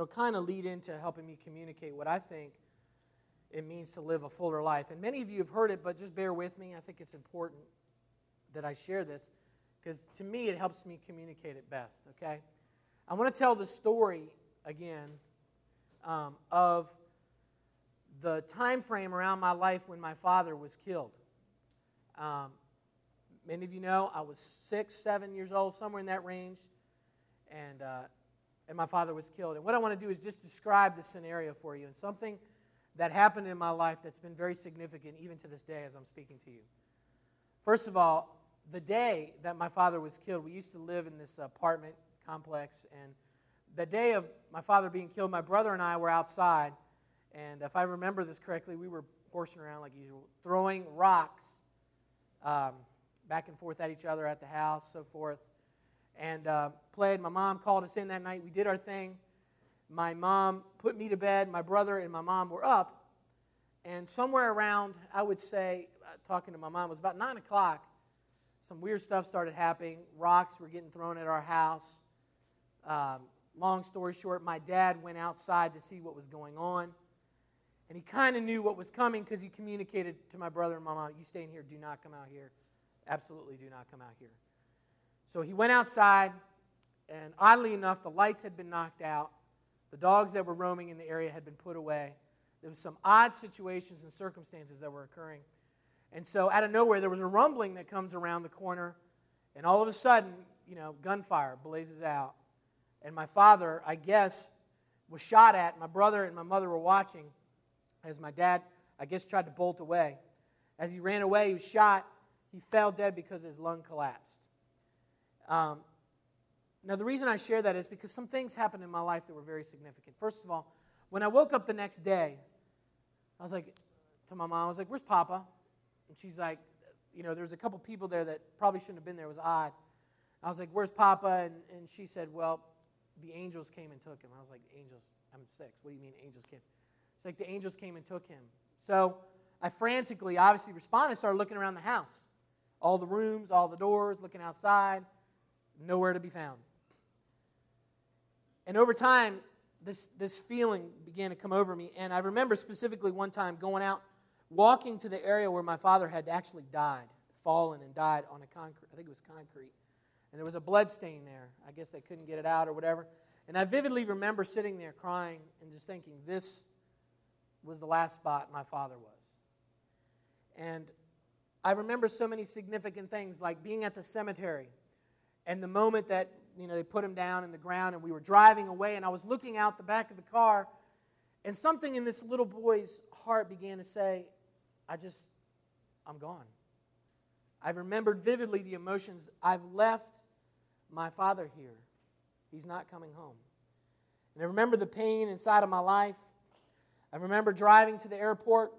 it'll kind of lead into helping me communicate what I think it means to live a fuller life. And many of you have heard it, but just bear with me. I think it's important that I share this because to me it helps me communicate it best, okay? I want to tell the story again um, of the time frame around my life when my father was killed. Um, many of you know I was six, seven years old, somewhere in that range, and, uh, and my father was killed. And what I want to do is just describe the scenario for you and something that happened in my life that's been very significant even to this day as I'm speaking to you. First of all, the day that my father was killed, we used to live in this apartment complex, and the day of my father being killed, my brother and I were outside, and if I remember this correctly, we were horsing around like usual, throwing rocks um, back and forth at each other at the house, so forth, and uh, played. My mom called us in that night. We did our thing. My mom put me to bed. My brother and my mom were up, and somewhere around, I would say, uh, talking to my mom, it was about nine o'clock some weird stuff started happening. Rocks were getting thrown at our house. Um, long story short, my dad went outside to see what was going on. And he kind of knew what was coming because he communicated to my brother and my mom, You stay in here, do not come out here. Absolutely do not come out here. So he went outside, and oddly enough, the lights had been knocked out. The dogs that were roaming in the area had been put away. There was some odd situations and circumstances that were occurring. And so out of nowhere, there was a rumbling that comes around the corner, and all of a sudden, you know, gunfire blazes out. And my father, I guess, was shot at. My brother and my mother were watching as my dad, I guess, tried to bolt away. As he ran away, he was shot. He fell dead because his lung collapsed. Um, now, the reason I share that is because some things happened in my life that were very significant. First of all, when I woke up the next day, I was like, to my mom, I was like, Where's Papa? And she's like, you know, there's a couple people there that probably shouldn't have been there. It was odd. I was like, where's Papa? And, and she said, well, the angels came and took him. I was like, angels? I'm six. What do you mean angels came? It's like the angels came and took him. So I frantically, obviously, responded, started looking around the house. All the rooms, all the doors, looking outside, nowhere to be found. And over time, this, this feeling began to come over me. And I remember specifically one time going out walking to the area where my father had actually died, fallen and died on a concrete, I think it was concrete. And there was a blood stain there. I guess they couldn't get it out or whatever. And I vividly remember sitting there crying and just thinking, this was the last spot my father was. And I remember so many significant things, like being at the cemetery and the moment that you know they put him down in the ground and we were driving away and I was looking out the back of the car and something in this little boy's heart began to say, I just, I'm gone. I remembered vividly the emotions. I've left my father here. He's not coming home. And I remember the pain inside of my life. I remember driving to the airport.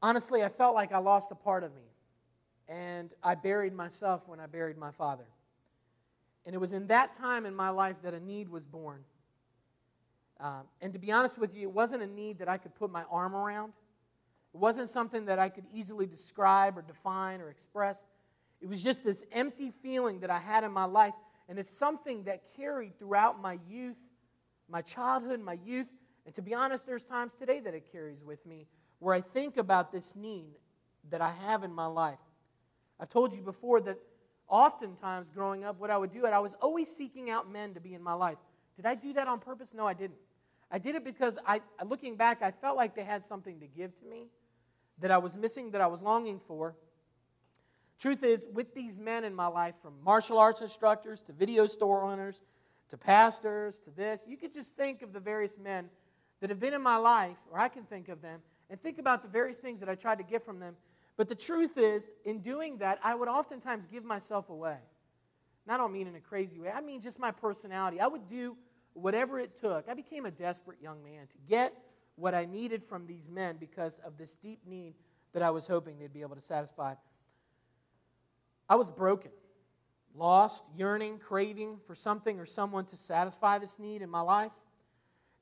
Honestly, I felt like I lost a part of me. And I buried myself when I buried my father. And it was in that time in my life that a need was born. Um, and to be honest with you, it wasn't a need that I could put my arm around. It wasn't something that I could easily describe or define or express. It was just this empty feeling that I had in my life. And it's something that carried throughout my youth, my childhood, my youth. And to be honest, there's times today that it carries with me where I think about this need that I have in my life. I've told you before that oftentimes growing up, what I would do, I was always seeking out men to be in my life. Did I do that on purpose? No, I didn't. I did it because I, looking back, I felt like they had something to give to me that I was missing, that I was longing for. Truth is, with these men in my life, from martial arts instructors to video store owners to pastors to this, you could just think of the various men that have been in my life, or I can think of them, and think about the various things that I tried to get from them. But the truth is, in doing that, I would oftentimes give myself away. And I don't mean in a crazy way, I mean just my personality. I would do whatever it took. I became a desperate young man to get what I needed from these men because of this deep need that I was hoping they'd be able to satisfy. I was broken, lost, yearning, craving for something or someone to satisfy this need in my life.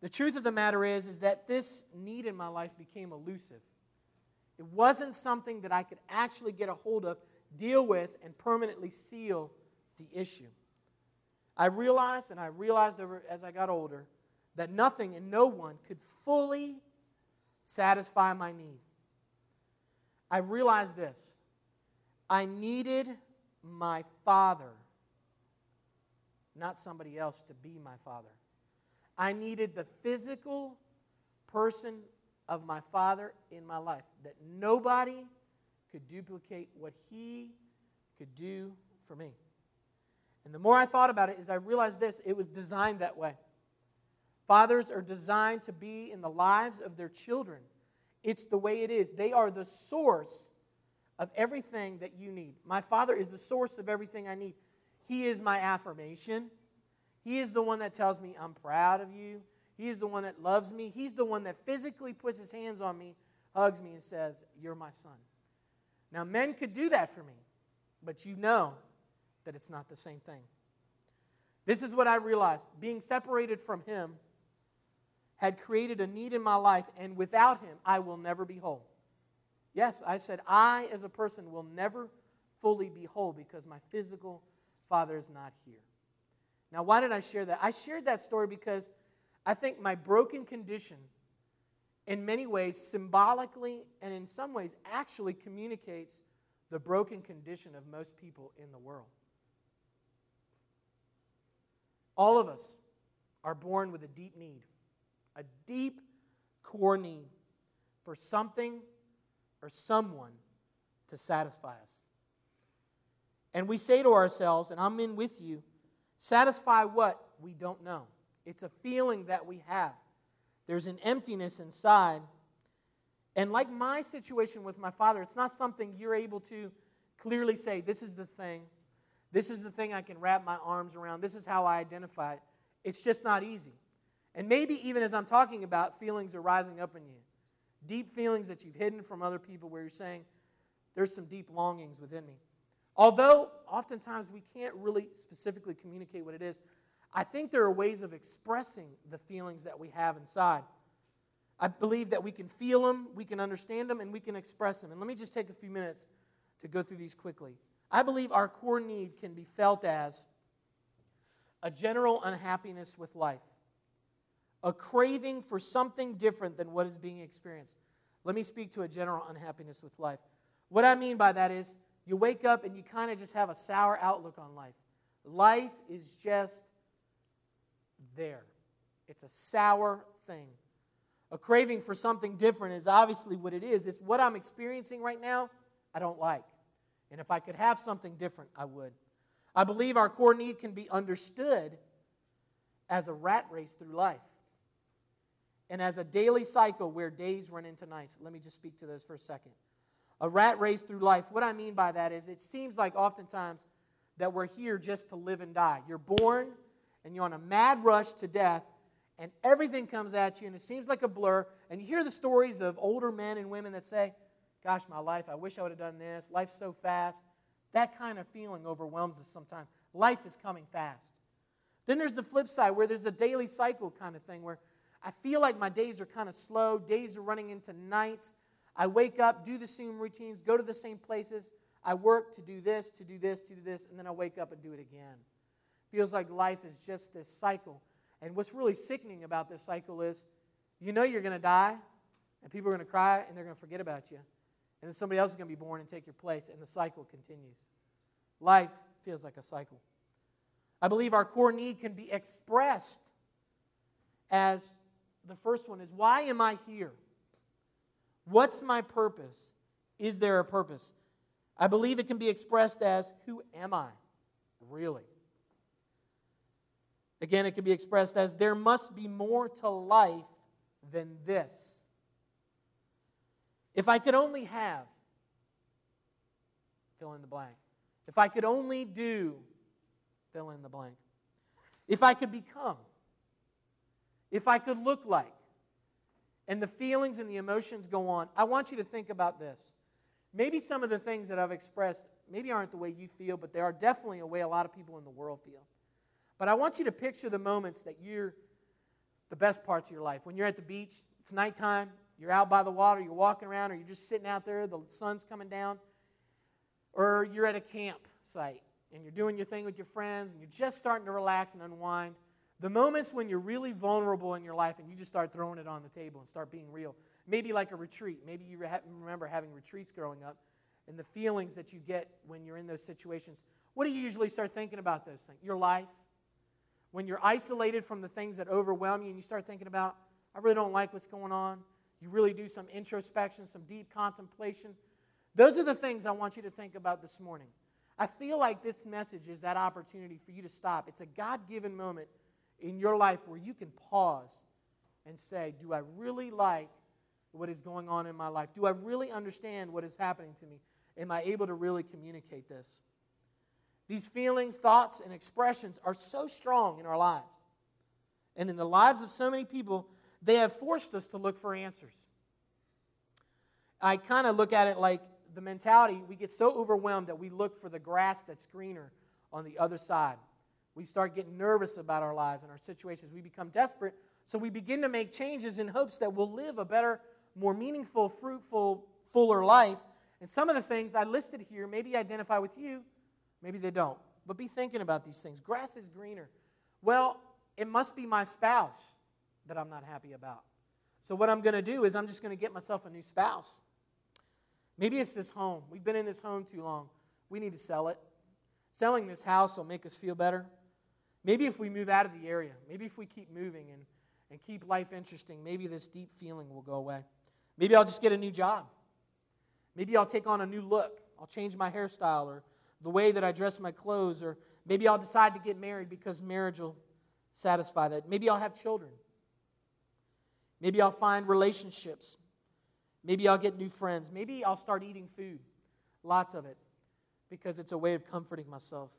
The truth of the matter is is that this need in my life became elusive. It wasn't something that I could actually get a hold of, deal with and permanently seal the issue. I realized, and I realized over, as I got older, that nothing and no one could fully satisfy my need. I realized this I needed my father, not somebody else, to be my father. I needed the physical person of my father in my life, that nobody could duplicate what he could do for me. And the more I thought about it, is I realized this it was designed that way. Fathers are designed to be in the lives of their children. It's the way it is. They are the source of everything that you need. My father is the source of everything I need. He is my affirmation. He is the one that tells me, I'm proud of you. He is the one that loves me. He's the one that physically puts his hands on me, hugs me, and says, You're my son. Now, men could do that for me, but you know that it's not the same thing. This is what I realized. Being separated from him had created a need in my life, and without him, I will never be whole. Yes, I said, I as a person will never fully be whole because my physical father is not here. Now, why did I share that? I shared that story because I think my broken condition, in many ways, symbolically and in some ways, actually communicates the broken condition of most people in the world. All of us are born with a deep need a deep core need for something or someone to satisfy us. And we say to ourselves, and I'm in with you, satisfy what? We don't know. It's a feeling that we have. There's an emptiness inside. And like my situation with my father, it's not something you're able to clearly say, this is the thing. This is the thing I can wrap my arms around. This is how I identify it. It's just not easy. And maybe even as I'm talking about, feelings are rising up in you. Deep feelings that you've hidden from other people where you're saying, there's some deep longings within me. Although oftentimes we can't really specifically communicate what it is, I think there are ways of expressing the feelings that we have inside. I believe that we can feel them, we can understand them, and we can express them. And let me just take a few minutes to go through these quickly. I believe our core need can be felt as a general unhappiness with life a craving for something different than what is being experienced. Let me speak to a general unhappiness with life. What I mean by that is you wake up and you kind of just have a sour outlook on life. Life is just there, it's a sour thing. A craving for something different is obviously what it is. It's what I'm experiencing right now, I don't like. And if I could have something different, I would. I believe our core need can be understood as a rat race through life and as a daily cycle where days run into nights. Let me just speak to those for a second. A rat race through life. What I mean by that is it seems like oftentimes that we're here just to live and die. You're born and you're on a mad rush to death, and everything comes at you, and it seems like a blur. And you hear the stories of older men and women that say, Gosh, my life, I wish I would have done this. Life's so fast. That kind of feeling overwhelms us sometimes. Life is coming fast. Then there's the flip side where there's a daily cycle kind of thing where I feel like my days are kind of slow. Days are running into nights. I wake up, do the same routines, go to the same places. I work to do this, to do this, to do this, and then I wake up and do it again. Feels like life is just this cycle. And what's really sickening about this cycle is you know you're going to die, and people are going to cry, and they're going to forget about you. And then somebody else is going to be born and take your place, and the cycle continues. Life feels like a cycle. I believe our core need can be expressed as the first one is why am I here? What's my purpose? Is there a purpose? I believe it can be expressed as who am I really? Again, it can be expressed as there must be more to life than this. If I could only have, fill in the blank. If I could only do, fill in the blank. If I could become, if I could look like, and the feelings and the emotions go on, I want you to think about this. Maybe some of the things that I've expressed maybe aren't the way you feel, but they are definitely a way a lot of people in the world feel. But I want you to picture the moments that you're the best parts of your life. When you're at the beach, it's nighttime, you're out by the water, you're walking around, or you're just sitting out there, the sun's coming down, or you're at a campsite and you're doing your thing with your friends and you're just starting to relax and unwind. The moments when you're really vulnerable in your life and you just start throwing it on the table and start being real. Maybe like a retreat. Maybe you remember having retreats growing up and the feelings that you get when you're in those situations. What do you usually start thinking about those things? Your life. When you're isolated from the things that overwhelm you and you start thinking about, I really don't like what's going on. You really do some introspection, some deep contemplation. Those are the things I want you to think about this morning. I feel like this message is that opportunity for you to stop. It's a God given moment in your life where you can pause and say, Do I really like what is going on in my life? Do I really understand what is happening to me? Am I able to really communicate this? These feelings, thoughts, and expressions are so strong in our lives. And in the lives of so many people, they have forced us to look for answers. I kind of look at it like the mentality we get so overwhelmed that we look for the grass that's greener on the other side. We start getting nervous about our lives and our situations. We become desperate, so we begin to make changes in hopes that we'll live a better, more meaningful, fruitful, fuller life. And some of the things I listed here maybe identify with you, maybe they don't. But be thinking about these things. Grass is greener. Well, it must be my spouse that I'm not happy about. So, what I'm going to do is I'm just going to get myself a new spouse. Maybe it's this home. We've been in this home too long. We need to sell it. Selling this house will make us feel better. Maybe if we move out of the area, maybe if we keep moving and, and keep life interesting, maybe this deep feeling will go away. Maybe I'll just get a new job. Maybe I'll take on a new look. I'll change my hairstyle or the way that I dress my clothes, or maybe I'll decide to get married because marriage will satisfy that. Maybe I'll have children. Maybe I'll find relationships. Maybe I'll get new friends. Maybe I'll start eating food, lots of it, because it's a way of comforting myself.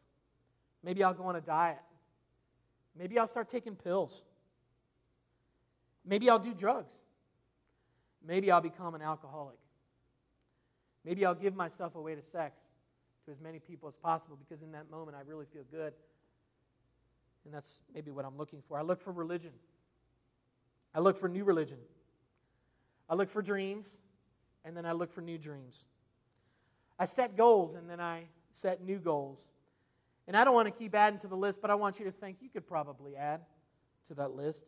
Maybe I'll go on a diet. Maybe I'll start taking pills. Maybe I'll do drugs. Maybe I'll become an alcoholic. Maybe I'll give myself away to sex to as many people as possible because in that moment I really feel good. And that's maybe what I'm looking for. I look for religion. I look for new religion. I look for dreams, and then I look for new dreams. I set goals, and then I set new goals. And I don't want to keep adding to the list, but I want you to think you could probably add to that list.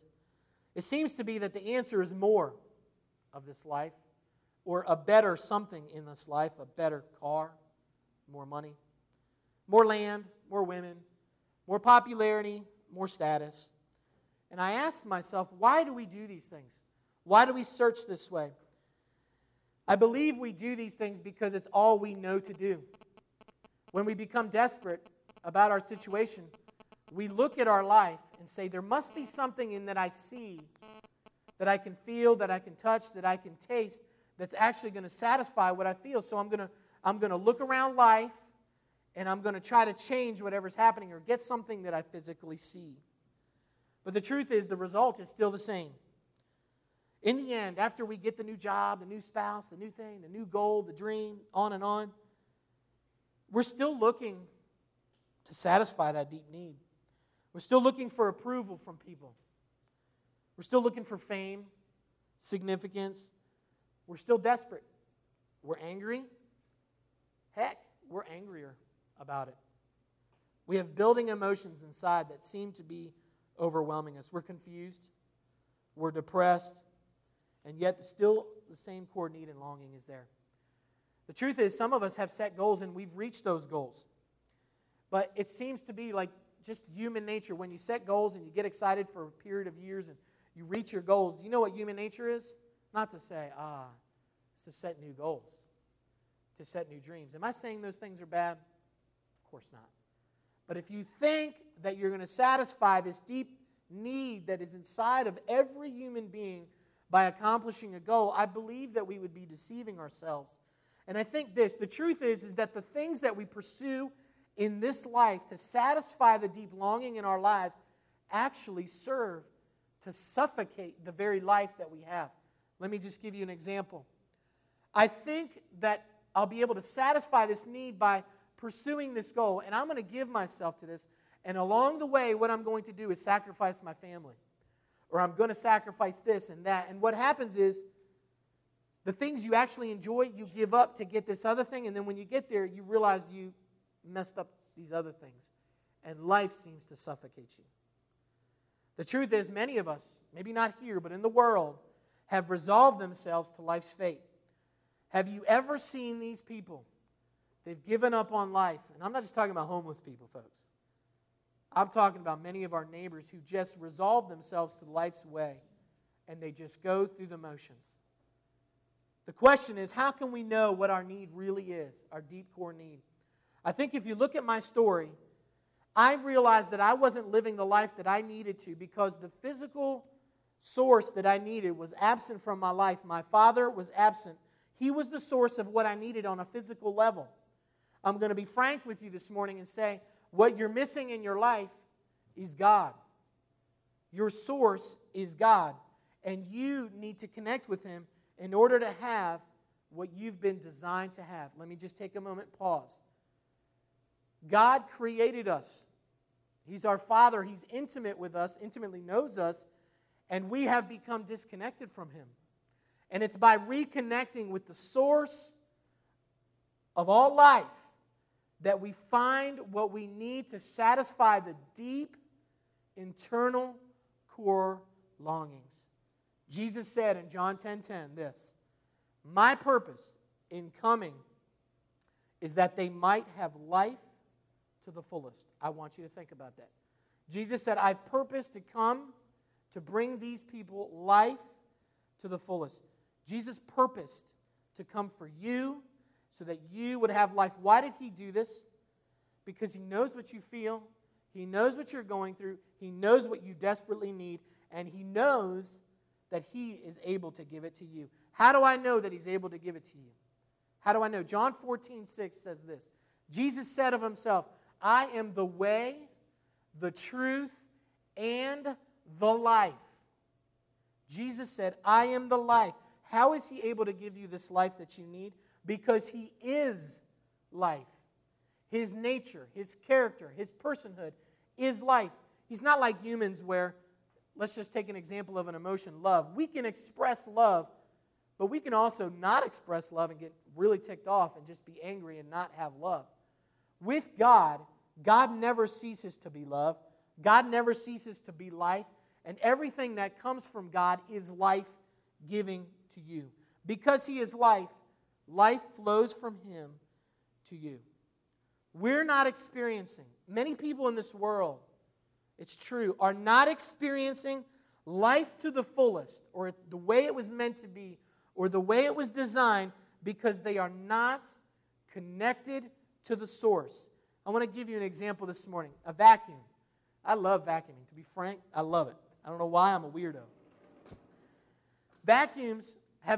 It seems to be that the answer is more of this life, or a better something in this life, a better car, more money, more land, more women, more popularity, more status. And I asked myself, why do we do these things? Why do we search this way? I believe we do these things because it's all we know to do. When we become desperate about our situation, we look at our life and say, There must be something in that I see, that I can feel, that I can touch, that I can taste, that's actually going to satisfy what I feel. So I'm going to, I'm going to look around life and I'm going to try to change whatever's happening or get something that I physically see. But the truth is, the result is still the same. In the end, after we get the new job, the new spouse, the new thing, the new goal, the dream, on and on, we're still looking to satisfy that deep need. We're still looking for approval from people. We're still looking for fame, significance. We're still desperate. We're angry. Heck, we're angrier about it. We have building emotions inside that seem to be overwhelming us. We're confused, we're depressed, and yet still the same core need and longing is there. The truth is, some of us have set goals and we've reached those goals. But it seems to be like just human nature. When you set goals and you get excited for a period of years and you reach your goals, you know what human nature is? Not to say, ah, it's to set new goals, to set new dreams. Am I saying those things are bad? Of course not. But if you think that you're going to satisfy this deep need that is inside of every human being by accomplishing a goal, I believe that we would be deceiving ourselves. And I think this the truth is, is that the things that we pursue in this life to satisfy the deep longing in our lives actually serve to suffocate the very life that we have. Let me just give you an example. I think that I'll be able to satisfy this need by pursuing this goal, and I'm going to give myself to this. And along the way, what I'm going to do is sacrifice my family, or I'm going to sacrifice this and that. And what happens is, the things you actually enjoy, you give up to get this other thing, and then when you get there, you realize you messed up these other things, and life seems to suffocate you. The truth is, many of us, maybe not here, but in the world, have resolved themselves to life's fate. Have you ever seen these people? They've given up on life. And I'm not just talking about homeless people, folks. I'm talking about many of our neighbors who just resolve themselves to life's way and they just go through the motions. The question is how can we know what our need really is, our deep core need? I think if you look at my story, I realized that I wasn't living the life that I needed to because the physical source that I needed was absent from my life. My father was absent. He was the source of what I needed on a physical level. I'm going to be frank with you this morning and say what you're missing in your life is God. Your source is God. And you need to connect with Him in order to have what you've been designed to have. Let me just take a moment, pause. God created us. He's our Father. He's intimate with us, intimately knows us, and we have become disconnected from Him. And it's by reconnecting with the source of all life that we find what we need to satisfy the deep internal core longings. Jesus said in John 10:10 10, 10, this, "My purpose in coming is that they might have life to the fullest." I want you to think about that. Jesus said, "I've purposed to come to bring these people life to the fullest." Jesus purposed to come for you so that you would have life. Why did he do this? Because he knows what you feel, he knows what you're going through, he knows what you desperately need, and he knows that he is able to give it to you. How do I know that he's able to give it to you? How do I know? John 14, 6 says this Jesus said of himself, I am the way, the truth, and the life. Jesus said, I am the life. How is he able to give you this life that you need? because he is life. His nature, his character, his personhood is life. He's not like humans where, let's just take an example of an emotion love. We can express love, but we can also not express love and get really ticked off and just be angry and not have love. With God, God never ceases to be love, God never ceases to be life, and everything that comes from God is life giving to you. Because He is life, Life flows from Him to you. We're not experiencing, many people in this world, it's true, are not experiencing life to the fullest or the way it was meant to be or the way it was designed because they are not connected to the source. I want to give you an example this morning a vacuum. I love vacuuming. To be frank, I love it. I don't know why I'm a weirdo. Vacuums